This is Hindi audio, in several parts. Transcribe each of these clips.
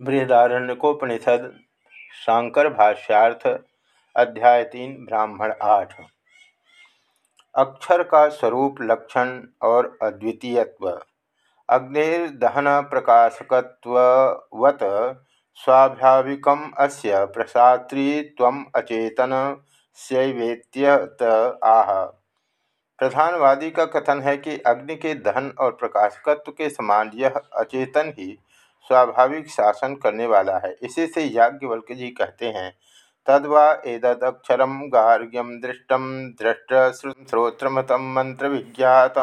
बृहदारण्यकोपनिषद, शांकर भाष्यार्थ, अध्याय तीन, ब्राह्मण आठ। अक्षर का स्वरूप, लक्षण और अद्वितीयत्व अग्निर्दहन प्रकाशकवत स्वाभाविक अस्य प्रसात्रीत्वम अचेतन शैवेत्यत आह। प्रधानवादी का कथन है कि अग्नि के दहन और प्रकाशकत्व के समान यह अचेतन ही स्वाभाविक शासन करने वाला है। इसी से याज्ञवल्क जी कहते हैं, तद्वा एदक्षर गार्ग्यम दृष्टम दृष्ट श्रोत्रमत मंत्र विज्ञात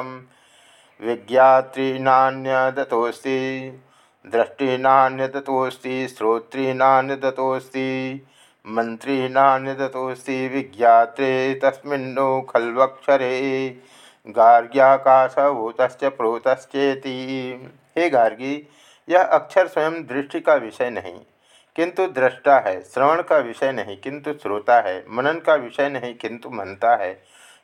विज्ञात्रीनान्यदतोस्ति दृष्टिनान्यदतोस्ति श्रोत्रीनान्यदतोस्ति मंत्रीनान्यदतोस्ति विज्ञात्रे तस्मिन्नो खल्वक्षरे गार्ग्याकाशभूत प्रोतश्चेति। हे गार्गी यह अक्षर स्वयं दृष्टि का विषय नहीं, किंतु दृष्टा है, श्रवण का विषय नहीं, किंतु श्रोता है, मनन का विषय नहीं, किंतु मनता है।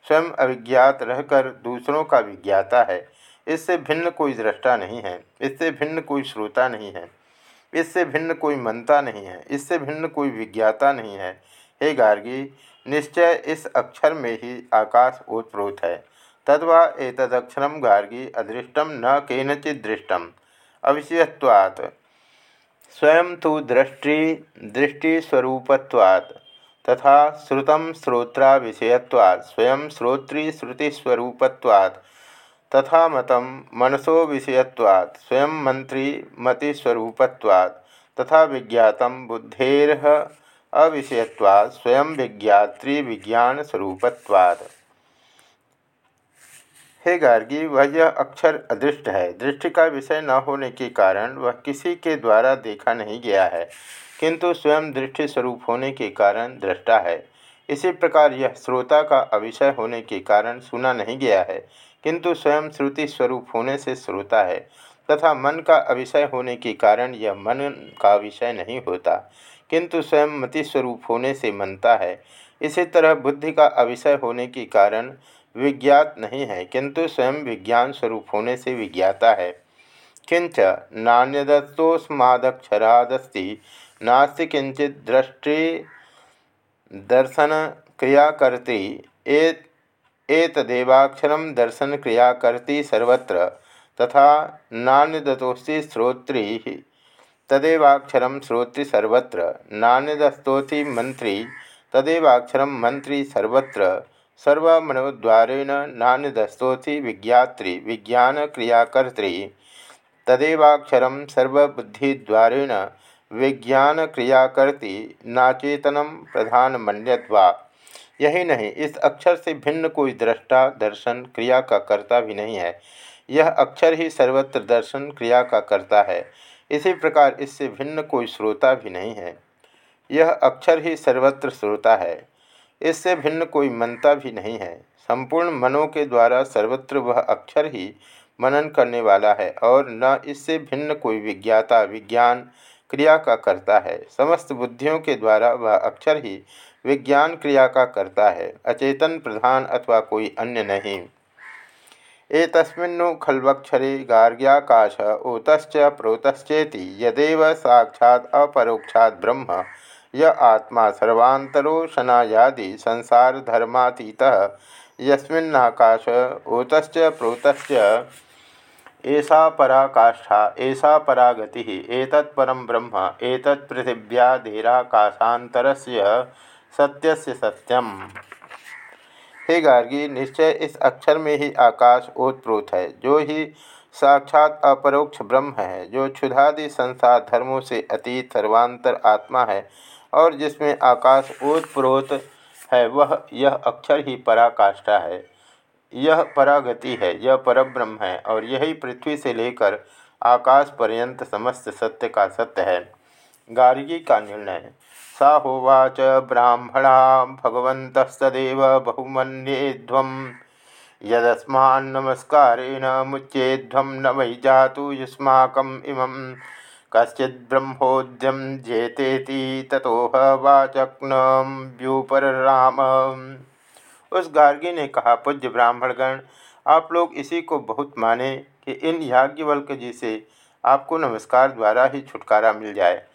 स्वयं अविज्ञात रहकर दूसरों का विज्ञाता है। इससे भिन्न कोई दृष्टा नहीं है, इससे भिन्न कोई श्रोता नहीं है, इससे भिन्न कोई मनता नहीं है, इससे भिन्न कोई विज्ञाता नहीं है। हे गार्गी, निश्चय इस अक्षर में ही आकाश ओतप्रोत है। तद्वा एतदक्षरम गार्गी अदृष्टम न केनचित दृष्टम अविषयत्वात् स्वयं तो दृष्टि, दृष्टिस्वरूपत्वात्, तथा श्रुतं श्रोत्रा विषयत्वात् स्वयं श्रोतृश्रुतिस्वरूपत्वात् तथा मतं मनसो विषयत्वात्, स्वयं मंत्री मतिस्वरूपत्वात्, तथा विज्ञात बुद्धेर अविषयत्वात्, स्वयं विज्ञात्री विज्ञानस्वरूपत्वात्। हे गार्गी, वह यह अक्षर अदृष्ट है। दृष्टि का विषय न होने के कारण वह किसी के द्वारा देखा नहीं गया है, किंतु स्वयं दृष्टि स्वरूप होने के कारण दृष्टा है। इसी प्रकार यह श्रोता का अविषय होने के कारण सुना नहीं गया है, किंतु स्वयं श्रुति स्वरूप होने से श्रोता है, तथा मन का अविषय होने के कारण यह मन का विषय नहीं होता, किंतु स्वयं मति स्वरूप होने से मनता है। इसी तरह बुद्धि का अविषय होने के कारण विज्ञात नहीं है, किंतु स्वयं विज्ञान स्वरूप होने से विज्ञाता है। किंच नान्यदत्तोस्मादक्षरादस्ति नास्ति किंचित दृष्टि दर्शन क्रियाकर्त्री एतदेवाक्षर दर्शन क्रियाकर्ती सर्वत्र, तथा नान्यदतोस्ति श्रोत्री, तदेवाक्षर श्रोत्री सर्वत्र नान्यदस्तोति मंत्री तदेवाक्षर मंत्री सर्वत्र सर्वमनोद्वारेण नान्यदस्तोथि विज्ञात्री विज्ञान क्रियाकर्त्री तदेवाक्षर सर्वबुद्धिद्वारेण विज्ञान क्रियाकर्ती नाचेतनम प्रधान मन्यवा यही नहीं, इस अक्षर से भिन्न कोई दृष्टा, दर्शन, क्रिया का कर्ता भी नहीं है। यह अक्षर ही सर्वत्र दर्शन, क्रिया का कर्ता है। इसी प्रकार इससे भिन्न कोई श्रोता भी नहीं है। यह अक्षर ही सर्वत्र श्रोता है। इससे भिन्न कोई मनता भी नहीं है। संपूर्ण मनों के द्वारा सर्वत्र वह अक्षर ही मनन करने वाला है और न इससे भिन्न कोई विज्ञाता, विज्ञान क्रिया का करता है। समस्त बुद्धियों के द्वारा वह अक्षर ही विज्ञान क्रिया का करता है। अचेतन प्रधान अथवा कोई अन्य नहीं। एतस्मिन्नु खल्वक्षरे गार्ग्याकाश ओतश्च प्रोतश्चेति। यदेव साक्षात् अपरोक्षात् ब्रह्म। य आत्मा सर्वांतरोशनायादि संसार धर्मातीत यस्मिन्नाकाश ओतश्च प्रोतश्च ऐसा पराकाष्ठा ऐसा परा गति एतत्परम ब्रह्म एतत्पृथिव्याधेराकाशातरस्य सत्यस्य सत्यम। हे गार्गी, निश्चय इस अक्षर में ही आकाश ओतप्रोत है, जो ही साक्षात अपरोक्ष ब्रह्म है, जो क्षुधादि संसार धर्मों से अतीत सर्वांतर आत्मा है और जिसमें आकाश ओतप्रोत है, वह, यह अक्षर ही पराकाष्ठा है। यह परागति है, यह परब्रह्म है, और यही पृथ्वी से लेकर आकाश पर्यंत समस्त सत्य का सत्य है। गार्गी का निर्णय। सा होवाच ब्राह्मणा भगवतस्तव बहुमन्येध्वम यदस्मान्नमस्कारेण मुच्येध्वम न वै जातु युष्माकम इमं कश्चिद्ब्रह्मोद्यम जेतेति तथोह वाचक्न राम उस गार्गी ने कहा, पूज्य ब्राह्मणगण, आप लोग इसी को बहुत माने कि इन याज्ञवल्क जी से आपको नमस्कार द्वारा ही छुटकारा मिल जाए।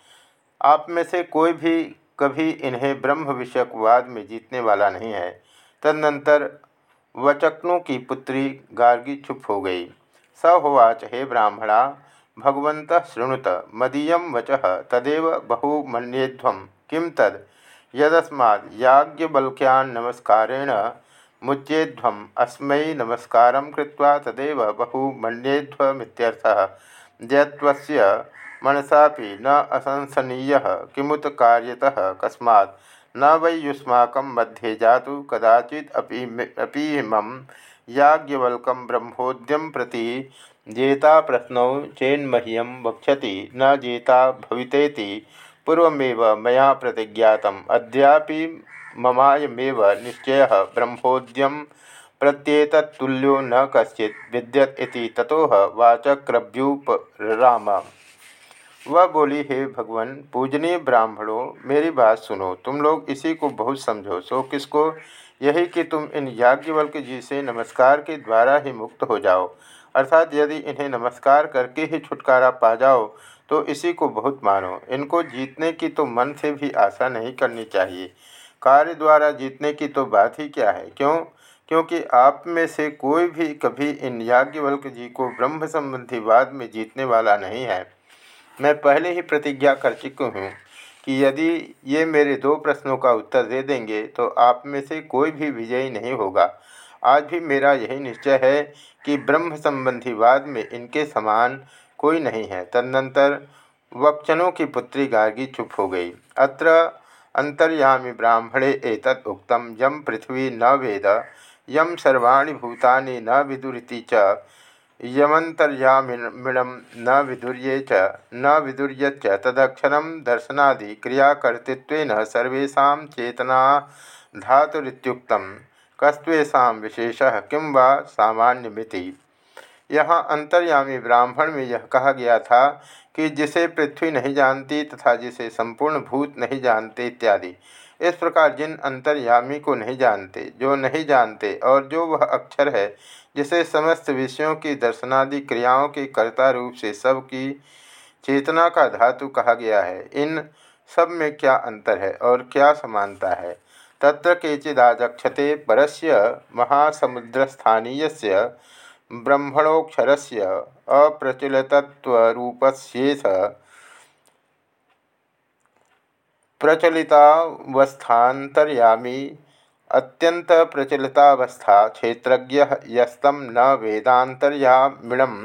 आप में से कोई भी कभी इन्हें ब्रह्म विषयक वाद में जीतने वाला नहीं है। तदनंतर वचक्नु की पुत्री गार्गी चुप हो गई। स हे ब्राह्मणा भगवत शृणुत, मदीय वच, तदेव बहुमन्येध्वं। किं तद? यदस्मा याज्ञवल्क्यान्नमस्कारेण मुच्येध्वम्, अस्मै नमस्कार कृत्वा तदेव बहुमन्येध्वमित्यर्थः। जयत्वस्य मनसा न असंसनीय, किमुत कार्यतः कस्मात्? न वै युष्माक मध्ये जातु कदाचित् अपीमं याज्ञवल्कं ब्रह्मोद्यम प्रति जेता प्रश्नौ चेन्मह्यम वक्षति, न जेता भवितेति, पूर्वमेव मया प्रतिज्ञातम्। अद्यापि ममायमेव निश्चय ब्रह्मोद्यम प्रत्येतुल्यो न कश्चि विद्यत इति ततोह वाचक्रभ्युपराम वह बोली, हे भगवान, पूजनीय ब्राह्मणों, मेरी बात सुनो। तुम लोग इसी को बहुत समझो, सो किसको यही कि तुम इन याज्ञवल्क जी से नमस्कार के द्वारा ही मुक्त हो जाओ। अर्थात यदि इन्हें नमस्कार करके ही छुटकारा पा जाओ तो इसी को बहुत मानो। इनको जीतने की तो मन से भी आशा नहीं करनी चाहिए। कार्य द्वारा जीतने की तो बात ही क्या है? क्यों? क्योंकि आप में से कोई भी कभी इन याज्ञवल्क जी को ब्रह्म संबंधी वाद में जीतने वाला नहीं है। मैं पहले ही प्रतिज्ञा कर चुकी हूँ कि यदि ये मेरे दो प्रश्नों का उत्तर दे देंगे तो आप में से कोई भी विजयी नहीं होगा। आज भी मेरा यही निश्चय है कि ब्रह्म संबंधी वाद में इनके समान कोई नहीं है। तदनंतर वक्चनों की पुत्री गार्गी चुप हो गई। अत्र अंतर्यामी ब्राह्मणे एतत् उक्तम। यम पृथ्वी न वेद यम सर्वाणी भूतानि न विदुरीति च यमंतर्यामिणम न विदुर्ये च, न विदुर्यच्च। तदक्षर दर्शनादि क्रियाकर्तृत्व सर्वेशा चेतना धातुरीुक्त कस्वेशा विशेष किं वा सामान्यमिति। यहाँ अंतर्यामी ब्राह्मण में यह कहा गया था कि जिसे पृथ्वी नहीं जानती तथा जिसे संपूर्ण भूत नहीं जानते इत्यादि। इस प्रकार जिन अंतर्यामी को नहीं जानते, जो नहीं जानते और जो वह अक्षर है, जिसे समस्त विषयों की दर्शनादि क्रियाओं के कर्ता रूप से सब की चेतना का धातु कहा गया है, इन सब में क्या अंतर है और क्या समानता है? तत्र केचिदाचक्षते परस्य महासमुद्रस्थानीय ब्रह्मणोक्षर से अप्रचलितत्वरूपस्येष प्रचलितावस्थान्तर्यामी अत्यंत प्रचलितावस्था क्षेत्र यस्तम न वेदातरियामिणम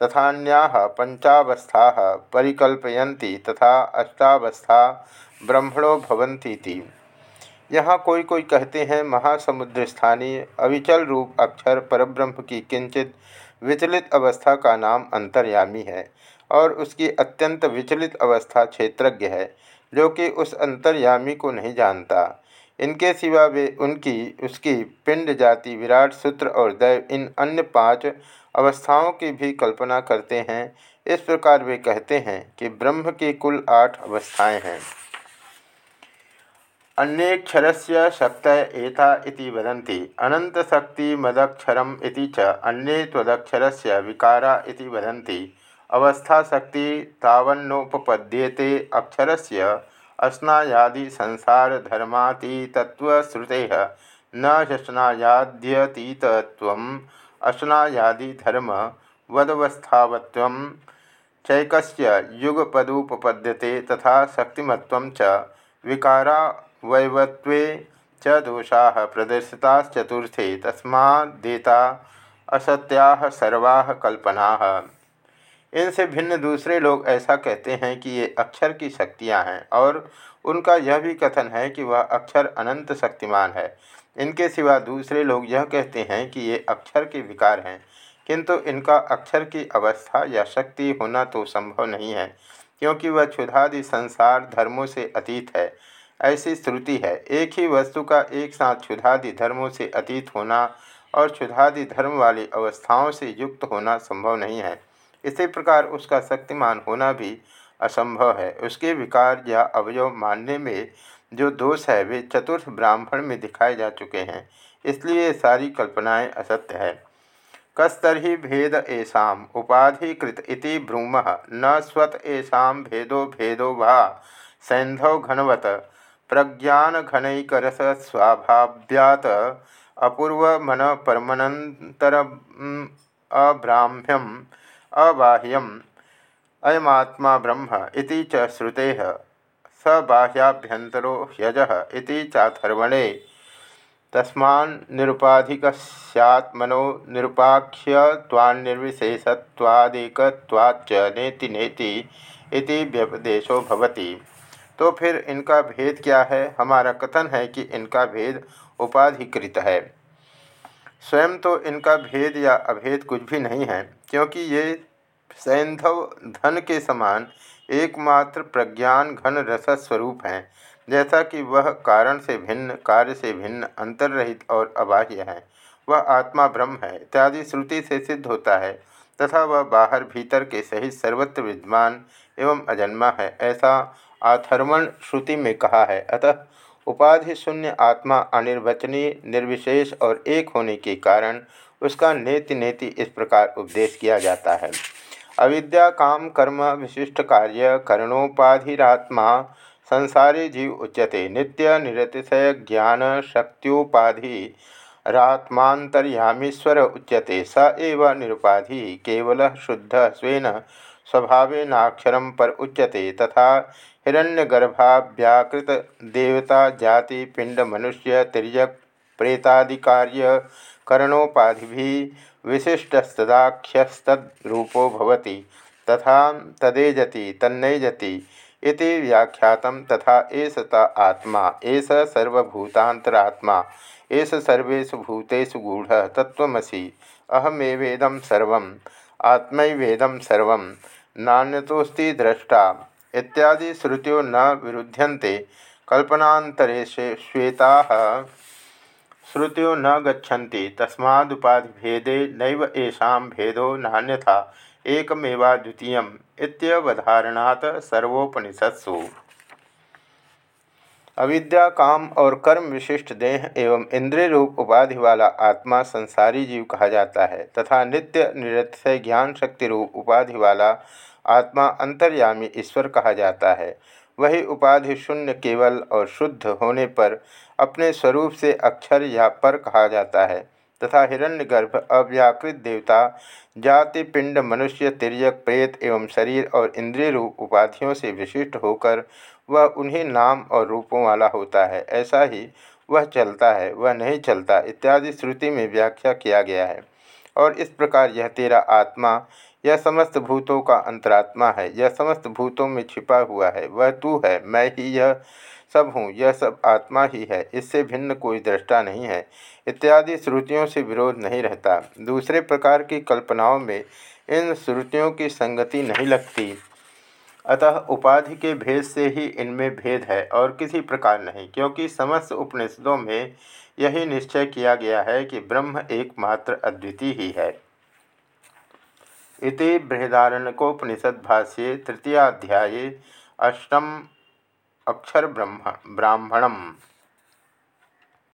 तथान्या पंचावस्था परिकल्पयन्ति तथा अष्टावस्था ब्रह्मणो भवन्ति यहाँ कोई कोई कहते हैं महासमुद्र स्थानीय अविचल रूप अक्षर परब्रह्म की किंचित विचलित अवस्था का नाम अंतर्यामी है और उसकी अत्यंत विचलित अवस्था क्षेत्रज्ञ है, जो कि उस अंतर्यामी को नहीं जानता। इनके सिवा वे उनकी, उसकी पिंड जाति विराट सूत्र और दैव इन अन्य पाँच अवस्थाओं की भी कल्पना करते हैं। इस प्रकार वे कहते हैं कि ब्रह्म की कुल आठ अवस्थाएँ हैं। अन्यक्षर से शक्त एता इति वदन्ति। अनंतशक्तिमदक्षरम इति च अन्ये त्वदक्षर से विकारा इति वदन्ति। अवस्थाशक्ति तावन्नोपपद्येते अक्षर से अस्नायादि संसार धर्मातीतत्वश्रुते न अश्नायादि धर्म वदवस्थावत्व चैकस्य युगपदुपपद्यते तथा शक्तिमत्व च विकारावयवत्वे च दोषा प्रदर्शिताश्चतुर्थे तस्मादेता असत्या सर्वा कल्पना। इनसे भिन्न दूसरे लोग ऐसा कहते हैं कि ये अक्षर की शक्तियाँ हैं और उनका यह भी कथन है कि वह अक्षर अनंत शक्तिमान है। इनके सिवा दूसरे लोग यह कहते हैं कि ये अक्षर के विकार हैं, किंतु इनका अक्षर की अवस्था या शक्ति होना तो संभव नहीं है, क्योंकि वह क्षुधादि संसार धर्मों से अतीत है। ऐसी श्रुति है। एक ही वस्तु का एक साथ क्षुधादि धर्मों से अतीत होना और क्षुधादि धर्म वाली अवस्थाओं से युक्त होना संभव नहीं है। इसी प्रकार उसका शक्तिमान होना भी असंभव है। उसके विकार या अवयव मानने में जो दोष है, वे चतुर्थ ब्राह्मण में दिखाए जा चुके हैं। इसलिए सारी कल्पनाएँ असत्य है। कस्तरी भेद ऐसा उपाधिकृत इति ब्रूमः। न स्वत ऐसा भेदो भेदो वा। सैंधव घनवत। प्रज्ञान घनकरस स्वाभाव्यात अपूर्व मन परमनंतर अब्राह्म्यम, अबाह्यम। अयमात्मा ब्रह्म इति च श्रुते। स बाह्याभ्यंतरो ह्यज इति चाथर्वणे तस्मान्निरुपाधिक सैत्मनो निरुपाख्यवान्निर्विशेषत्वादिकवाच्च नेति नेति व्यपदेशो भवति। तो फिर इनका भेद क्या है? हमारा कथन है कि इनका भेद उपाधिकृत है। स्वयं तो इनका भेद या अभेद कुछ भी नहीं है, क्योंकि ये सैंधव धन के समान एकमात्र प्रज्ञान घन रस स्वरूप हैं, जैसा कि वह कारण से भिन्न, कार्य से भिन्न, अंतर्रहित और अबाह्य है। वह आत्मा ब्रह्म है, इत्यादि श्रुति से सिद्ध होता है, तथा वह बाहर भीतर के सहित सर्वत्र विद्यमान एवं अजन्मा है। ऐसा आथर्वण श्रुति में कहा है। अतः उपाधि शून्य आत्मा अनिर्वचनीय, निर्विशेष और एक होने के कारण उसका नेति नेति इस प्रकार उपदेश किया जाता है। अविद्या, काम, कर्म, विशिष्ट कार्य, करणोपाधिरात्मा, संसारी जीव उच्यते। नित्य, निरतिशय, ज्ञान, शक्त्योपाधि रात्मांतर्यामीश्वर उच्यते। स एव निरुपाधि, केवल शुद्ध स्वेन स्वभावेनाक्षर पर उच्यते तथा हिरण्यगर्भाव्याकृत देवता जाति पिंड मनुष्य तिरक प्रेतादिकार्य करणोपाधि विशिष्टस्तदाख्यस्तूपो तथा तदेजति, तन्नैजति इति व्याख्यात तथा एस आत्मा एस सर्वभूतांतरात्मा एस सर्वेषु भूतेषु गूढ़ तत्वसी अहमेवेदम सर्व आत्मवेदम सर्व। नान्यतोस्ति दृष्टा इत्यादि श्रुतियों न विरुध्यन्ते। कल्पनातरेशे श्वेता श्रुतियों न गच्छन्ति। तस्मादुपाधिभेदे नैव भेदो नान्यथा। एकमेवाद्वितीयम् इत्यवधारणात् सर्वोपनिषत्सु। अविद्या, काम और कर्म विशिष्ट देह एवं इंद्रिय रूप उपाधि वाला आत्मा संसारी जीव कहा जाता है तथा नित्य निरतिशय ज्ञान शक्ति रूप उपाधि वाला आत्मा अंतर्यामी ईश्वर कहा जाता है। वही उपाधि शून्य केवल और शुद्ध होने पर अपने स्वरूप से अक्षर या पर कहा जाता है। तथा हिरण्यगर्भ अव्याकृत देवता, जाति, पिंड, मनुष्य तिरक प्रेत एवं शरीर और इंद्रिय रूप उपाधियों से विशिष्ट होकर वह उन्हीं नाम और रूपों वाला होता है। ऐसा ही वह चलता है, वह नहीं चलता, इत्यादि श्रुति में व्याख्या किया गया है। और इस प्रकार यह तेरा आत्मा, यह समस्त भूतों का अंतरात्मा है। यह समस्त भूतों में छिपा हुआ है। वह तू है, मैं ही यह सब हूँ, यह सब आत्मा ही है, इससे भिन्न कोई दृष्टा नहीं है। इत्यादि श्रुतियों से विरोध नहीं रहता। दूसरे प्रकार की कल्पनाओं में इन श्रुतियों की संगति नहीं लगती। अतः उपाधि के भेद से ही इनमें भेद है और किसी प्रकार नहीं, क्योंकि समस्त उपनिषदों में यही निश्चय किया गया है कि ब्रह्म एकमात्र अद्वितीय ही है। इति बृहदारण्यकोपनिषद भाष्ये तृतीयाध्याये अष्टम अक्षर ब्रह्म ब्राह्मणम।